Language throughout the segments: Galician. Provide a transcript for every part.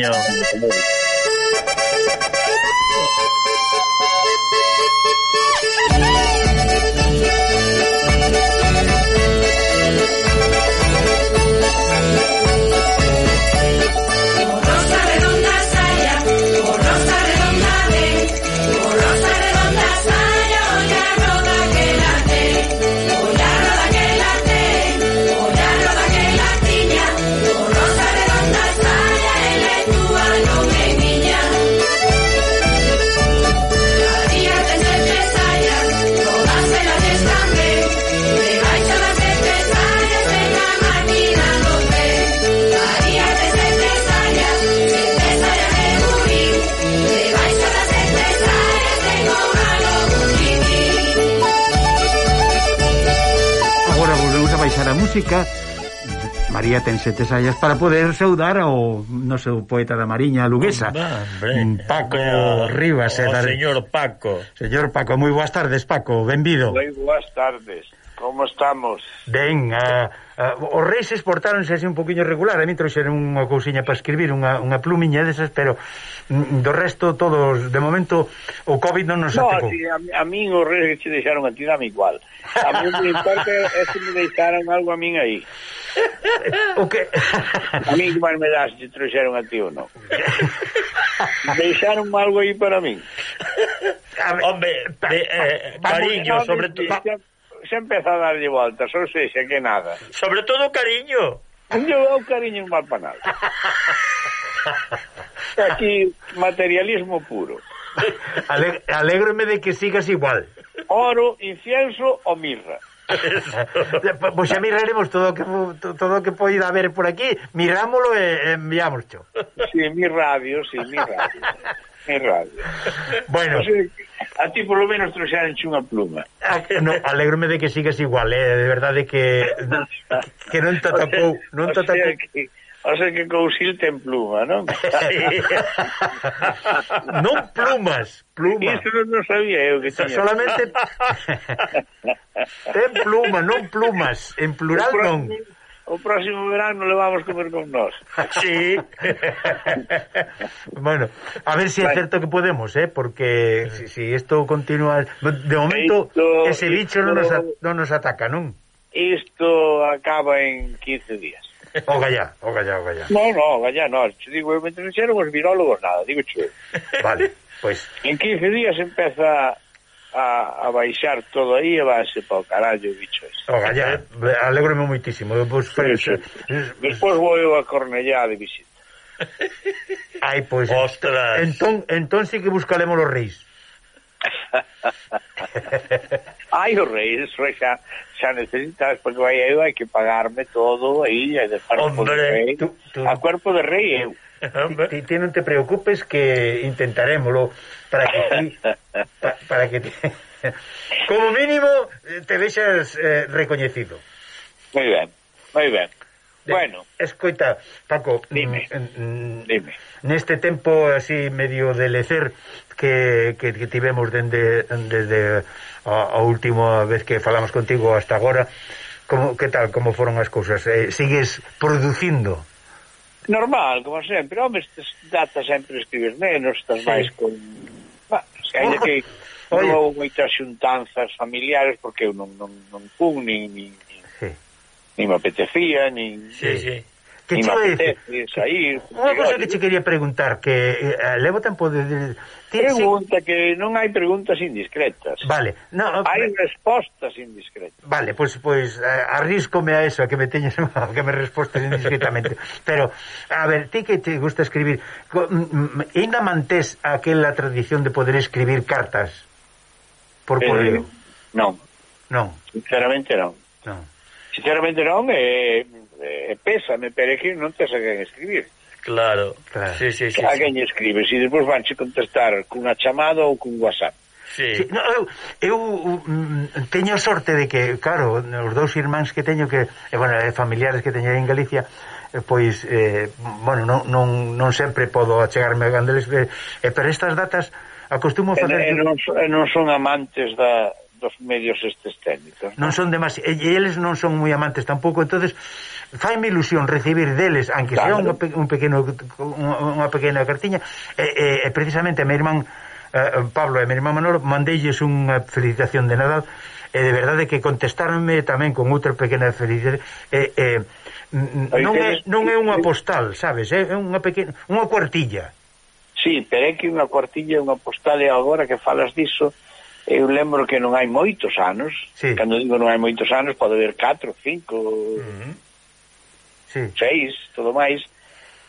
Yo. música María ten sete sallas para poder saudar ao noso poeta da Mariña Luguesa. Hombre, mm, Paco o, Rivas o, o dar... señor Paco. Señor Paco, moi boas tardes Paco, benvido. Moi boas tardes, como estamos? Ben, a... Uh uh, os reis exportáronse así un poquinho regular, a mí trouxeron unha cousiña para escribir, unha, unha plumiña desas, pero mm, do resto todos, de momento, o COVID non nos no, atacou. Así, a, a min os reis que se deixaron a ti dame igual. A mí me importa é se me deixaron algo a min aí. O que... a mí que máis me das se trouxeron a ti ou non. deixaron algo aí para min. Hombre, de, eh, cariño, sobre eh, todo... Eh, se empeza a darlle voltas, ou seja, que nada. Sobre todo cariño. Yo dou cariño mal para nada. Aquí, materialismo puro. Ale, alégrome de que sigas igual. Oro, incienso ou mirra. pois xa miraremos todo o que todo o que poida haber por aquí, mirámolo e enviámoscho. Si, sí, mi radio, si, sí, mi radio. en radio. Bueno, a ti por lo menos trouxeranche unha pluma. Ah, a, no, alégrome de que sigas igual, eh, de verdade que que non te atacou, non te atacou. Que... O sea que Cousil ten pluma, non? non plumas, pluma. Iso non sabía eu que tiña. Solamente ten pluma, non plumas, en plural non o próximo verano levamos comer con nós. Sí. bueno, a ver se si é certo que podemos, eh, porque si si isto continúa de momento esto, ese bicho non nos, non nos ataca, non? Isto acaba en 15 días. O gallá, o gallá, o gallá. No, no, o gallá, no. Te digo, eu me interesaron os virólogos nada, digo che. Vale, pois. Pues. En 15 días empeza a, a baixar todo aí e vaise para o carallo, bicho. Oga, ya, eh, alegrome moitísimo. Vos, sí, sí. Despois vou eu a Cornellá de visita. Ai, pois. Pues, Ostras. Entón, entón sí que buscaremos os reis. Ai, os reis, xa, xa, xa necesitas, porque vai eu, hai que pagarme todo aí, e de parte do rei. Tú, tú... A cuerpo de rei eu ti, ti non te preocupes que intentaremoslo para que ti, pa, para que ti, como mínimo eh, te vexas eh, recoñecido. Moi ben, moi ben. Bueno. Escoita, Paco, mm, dime, mm, dime. Neste tempo así medio de lecer que, que, que tivemos dende, desde a, a última vez que falamos contigo hasta agora, como, que tal, como foron as cousas? Eh, sigues producindo? normal, como sempre, homes, data sempre escribes menos, estás máis con... Bah, se hai que ah. non houve moitas xuntanzas familiares porque eu non, non, non cun, nin, nin, nin, nin me apetecía, nin... Sí, sí que che iba a dicir, sair, unha cosa que che quería preguntar que eh, eh, levo tempo de, de ti, pregunta que non hai preguntas indiscretas. Vale, no, hai me... respostas indiscretas. Vale, pois pues, pois pues, arríscome a eso, a que me teñas que me respostas indiscretamente. Pero a ver, ti que te gusta escribir, ainda mantés aquela tradición de poder escribir cartas por eh, correo? Eh, non. Non. Sinceramente non. Non. Sinceramente non, eh eh, pésame, perejil, non te a quen escribir. Claro, claro. Sí, sí, sí, a quen sí. escribes e despois vanche contestar cunha chamada ou cun WhatsApp. Sí. sí no, eu, eu mm, teño sorte de que, claro, os dous irmáns que teño que, e, bueno, familiares que teño en Galicia, eh, pois eh, bueno, non, non, non sempre podo achegarme a Gandeles, eh, eh, pero estas datas acostumo facer... E, e, non, e non son amantes da, dos medios estes técnicos. Non, non son demasiado, eles non son moi amantes tampouco, entonces faime ilusión recibir deles, aunque claro. sea unha, un pequeno, unha pequena cartiña, e, e, e precisamente a mi irmán eh, Pablo e a mi irmán Manolo mandeilles unha felicitación de Nadal, e de verdade que contestaronme tamén con outra pequena felicitación, e... e non é, non é unha postal, sabes, é unha pequena, unha cuartilla. Sí, pero é que unha cuartilla, unha postal e agora que falas diso, eu lembro que non hai moitos anos, sí. cando digo non hai moitos anos, pode haber 4, 5, uh -huh sí. seis, todo máis,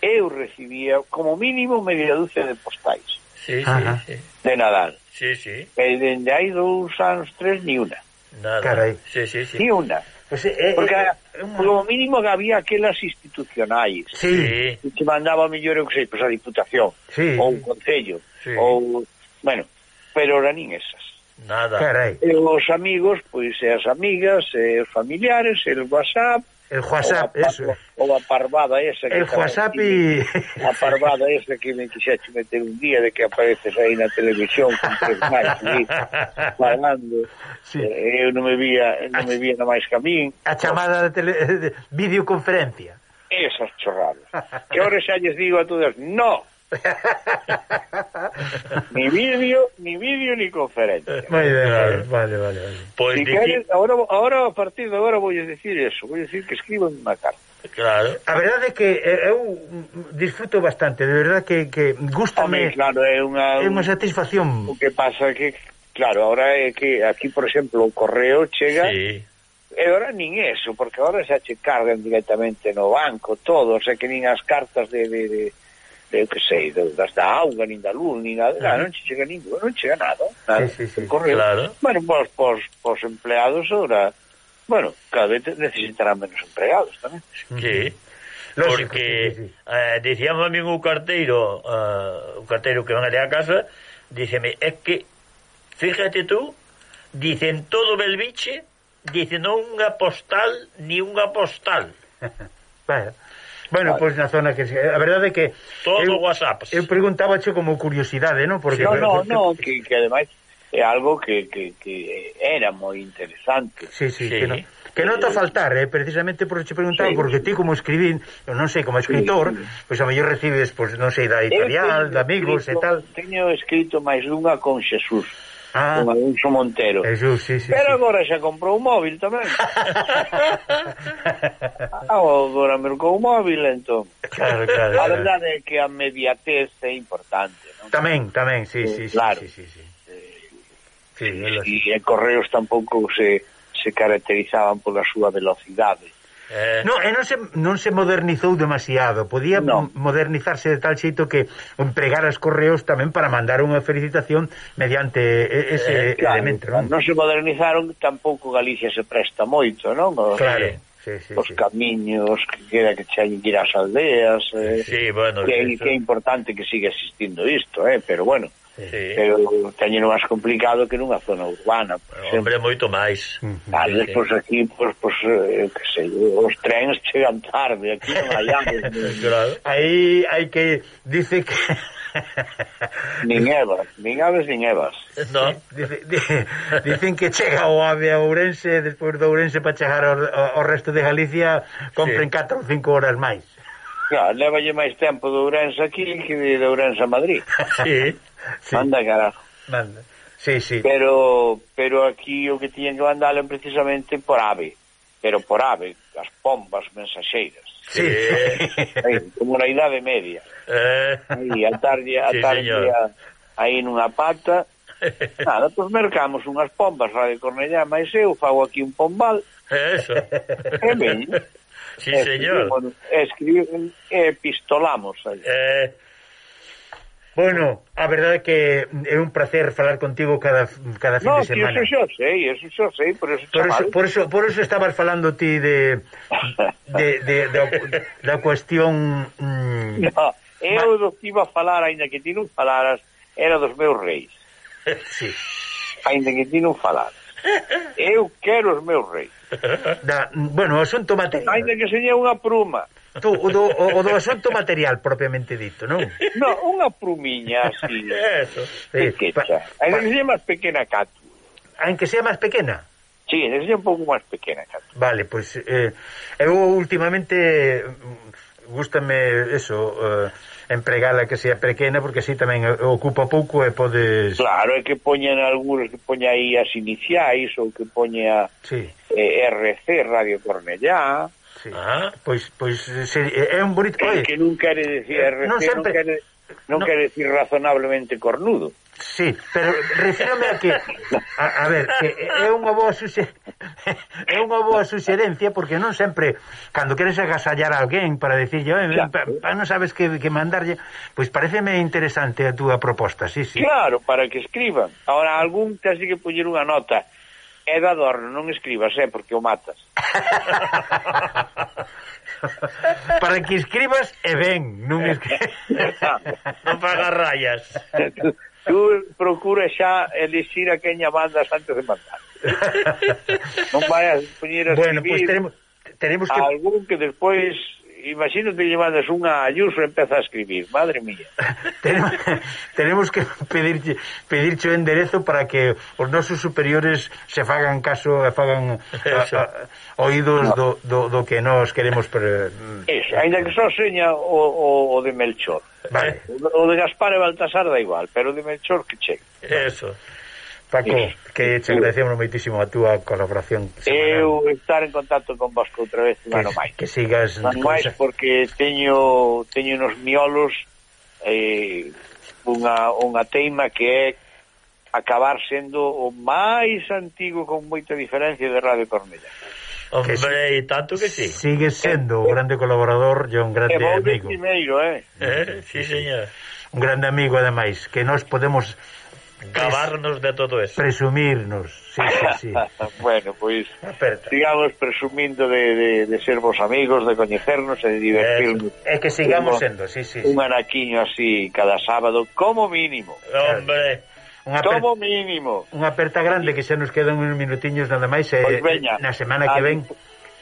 eu recibía como mínimo media dúcia de postais. Sí, Ajá. sí, sí. De Nadal. Sí, sí. E dende hai dous anos, tres, ni una. Nada. Carai. Sí, sí, sí. Ni una. Pues, eh, eh, Porque eh, eh, como mínimo que había aquelas institucionais sí. que te mandaba mellor eu que sei, pues, a Diputación sí. ou un Concello sí. ou, bueno, pero eran nin esas nada. Carai. E os amigos, pois, e as amigas e os familiares, e o WhatsApp El WhatsApp, ou a, eso. Ou a parvada esa. Que el WhatsApp e... A parvada esa que me quixaxe meter un día de que apareces aí na televisión con tres máis ali, falando. Sí. Eh, eu non me vía, non me vía na máis camín. A chamada de, tele, de videoconferencia. Esas chorradas. que ahora xa lles digo a todas, no, ni vídeo, ni vídeo, ni conferencia. Vale, vale, vale. vale. Pues si que... ahora, ahora, a partir de agora vou decir eso, vou decir que escriban unha carta. Claro. A verdade é que eh, eu disfruto bastante, de verdade que, que gustame. Home, claro, é unha, é unha satisfacción. O que pasa é que, claro, ahora é que aquí, por exemplo, o correo chega... Sí. E ora nin eso, porque ahora xa che cargan directamente no banco todo, o sea que nin as cartas de, de, de eu que sei, de, das da auga, nin da luz, nin nada, ah. non che chega ningún, non chega nada, nada sí, sí, sí, correo. Claro. Bueno, pos, pos, pos empleados ahora, bueno, cada vez necesitarán menos empleados tamén. Sí. Lógico, porque sí, sí. eh, dicíamos a min o carteiro eh, uh, o carteiro que van ali a casa díceme, es que fíjate tú, dicen todo Belviche, dicen non unha postal ni unha postal. bueno, Bueno, vale. pois na zona que a verdade é que todo eu, WhatsApp. Eu preguntabache como curiosidade, non? Porque No, no, no, que que ademais é algo que, que, que era moi interesante. Sí, sí, sí. que no, que non te eh, faltar, eh, precisamente por che preguntaba, sí, porque ti como escribín, eu non sei, como escritor, sí, sí. pois a mellor recibes, pois non sei, da editorial, de amigos escrito, e tal. Teño escrito máis dunha con Xesús ah, con Alonso Montero. Eso, sí, sí, Pero sí. agora xa comprou un móvil tamén. agora mercou un móvil, entón. Claro, claro. A verdade é que a mediatez é importante. Non? Tamén, tamén, eh, sí, sí, sí, claro. sí, sí, sí. Sí, e, e Correos tampouco se, se caracterizaban pola súa velocidade Eh... No, e non se, non se modernizou demasiado. Podía no. modernizarse de tal xeito que empregar as correos tamén para mandar unha felicitación mediante ese eh, claro, elemento, non? Non se modernizaron, tampouco Galicia se presta moito, non? O, claro. Eh, sí, sí, os sí. camiños que queda que chegan que ir ás aldeas eh, sí, bueno, que, que é importante que siga existindo isto eh, pero bueno Sí. Pero teñen máis complicado que nunha zona urbana, por exemplo. Hombre, moito máis. Tal vez, sí. pois, aquí, pois, pois, eh, que sei, os trens chegan tarde, aquí non hai árbol. claro. Aí hai que... Dice que... nin evas, nin aves, nin evas. No. Dice, dicen que chega o ave a Ourense, despois de Ourense para chegar ao, ao resto de Galicia, compren sí. 4 ou 5 horas máis. Claro, levalle máis tempo de Ourense aquí que de Ourense a Madrid. sí, sí. Anda, carajo. Manda. Sí, sí. Pero, pero aquí o que tiñen que mandalo precisamente por ave. Pero por ave, as pombas mensaxeiras. Sí. Aí, como na idade media. Eh. Aí, a tarde, a sí, tarde, señor. a, aí nunha pata, Nada, pois mercamos unhas pombas, Radio Cornellá, máis eu fago aquí un pombal. Eso. E ben. Sí, señor. Escribimos, epistolamos. Eh, Bueno, a verdade é que é un placer falar contigo cada cada fin no, de semana. No, eso xa sei, eso xa sei, por eso por eso, por eso, por eso estabas falando ti de de, de, de da, da cuestión mm, no, eu do que iba a falar, aínda que ti non falaras, era dos meus reis. sí. Aínda que ti non falaras. Eu quero os meus reis. Da, bueno, o asunto material. Ainda que seña unha pruma. Tú, o, do, o, o do asunto material propiamente dito, non? Non, unha prumiña así. Eso. Sí, pequecha. Ainda que seña máis pequena cato. Ainda que sea máis pequena? Sí, ainda que un pouco máis pequena cato. Vale, pois pues, eh, eu últimamente gustame eso, eh, empregala que sea pequena porque así tamén ocupa pouco e podes... Claro, é que poñen algúns que poña aí as iniciais ou que poña sí. eh, RC, Radio Cornellá... Sí. Ah, pois pois se, é un bonito... Oye, que non quere decir eh, RC, non, sempre... non quere non no. quere decir razonablemente cornudo. Sí, pero refírome a que a, a ver, que é unha boa suxe, é unha boa suxerencia porque non sempre cando queres agasallar a alguén para dicirlle, pa, pa, non sabes que, que mandarlle, pois pareceme interesante a túa proposta, sí, sí. Claro, para que escriban. Ahora algún casi que poñer unha nota. É de adorno, non escribas, é, eh, porque o matas. para que escribas e ben, non escribas. non pagas rayas. Tú procura xa elixir a queña mandas antes de mandar. non vayas poñer a Bueno, pois pues teremos, teremos que... Algún que despois imagino que llevades unha Ayuso e empeza a escribir, madre mía. tenemos, tenemos que pedirche pedirche o enderezo para que os nosos superiores se fagan caso e fagan a, a, oídos no. do, do, do que nós queremos per... Eso, ainda que só seña o, o, o de Melchor. Vale. O de Gaspar e Baltasar da igual, pero o de Melchor que cheque. Eso. Paco, que che agradecemos moitísimo a túa colaboración semanal. Eu estar en contacto con vos outra vez un ano máis. Que sigas... Un máis porque teño, teño nos miolos eh, unha, unha teima que é acabar sendo o máis antigo con moita diferencia de Radio Cornella. Hombre, que, tanto que sí. Sigue sendo un grande colaborador e un grande amigo. Primeiro, eh? eh? Sí, señor. Un grande amigo, ademais, que nós podemos Cavarnos de todo eso. Presumirnos, sí, sí, sí. bueno, pois pues, sigamos presumindo de, de, de ser vos amigos, de coñecernos e de divertirnos. É, que sigamos Como, sendo, sí, sí. Un anaquiño así cada sábado, como mínimo. Hombre... Unha Como mínimo. Unha aperta grande que xa nos quedan uns minutiños nada máis eh, pues veña, na semana que ven.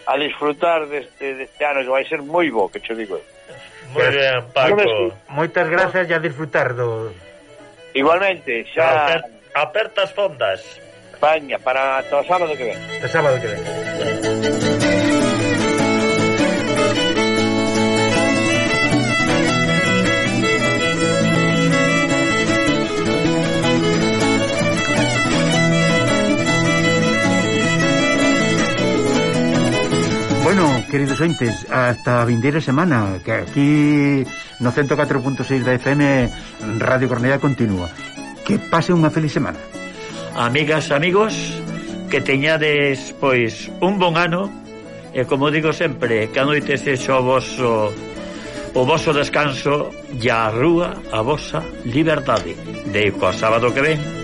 A disfrutar deste, deste ano que vai ser moi bo, que cho digo. Moi ben, Paco. Moitas grazas e a disfrutar do, Igualmente, xa... Ah, apertas fondas. España, para todo sábado que ven. O sábado que ven. queridos ointes, hasta a vindeira semana, que aquí no 104.6 da FM Radio Cornellá continúa. Que pase unha feliz semana. Amigas, amigos, que teñades pois un bon ano e como digo sempre, que a noite sexo o vosso o vosso descanso e a rúa a vosa liberdade. De coa sábado que ven.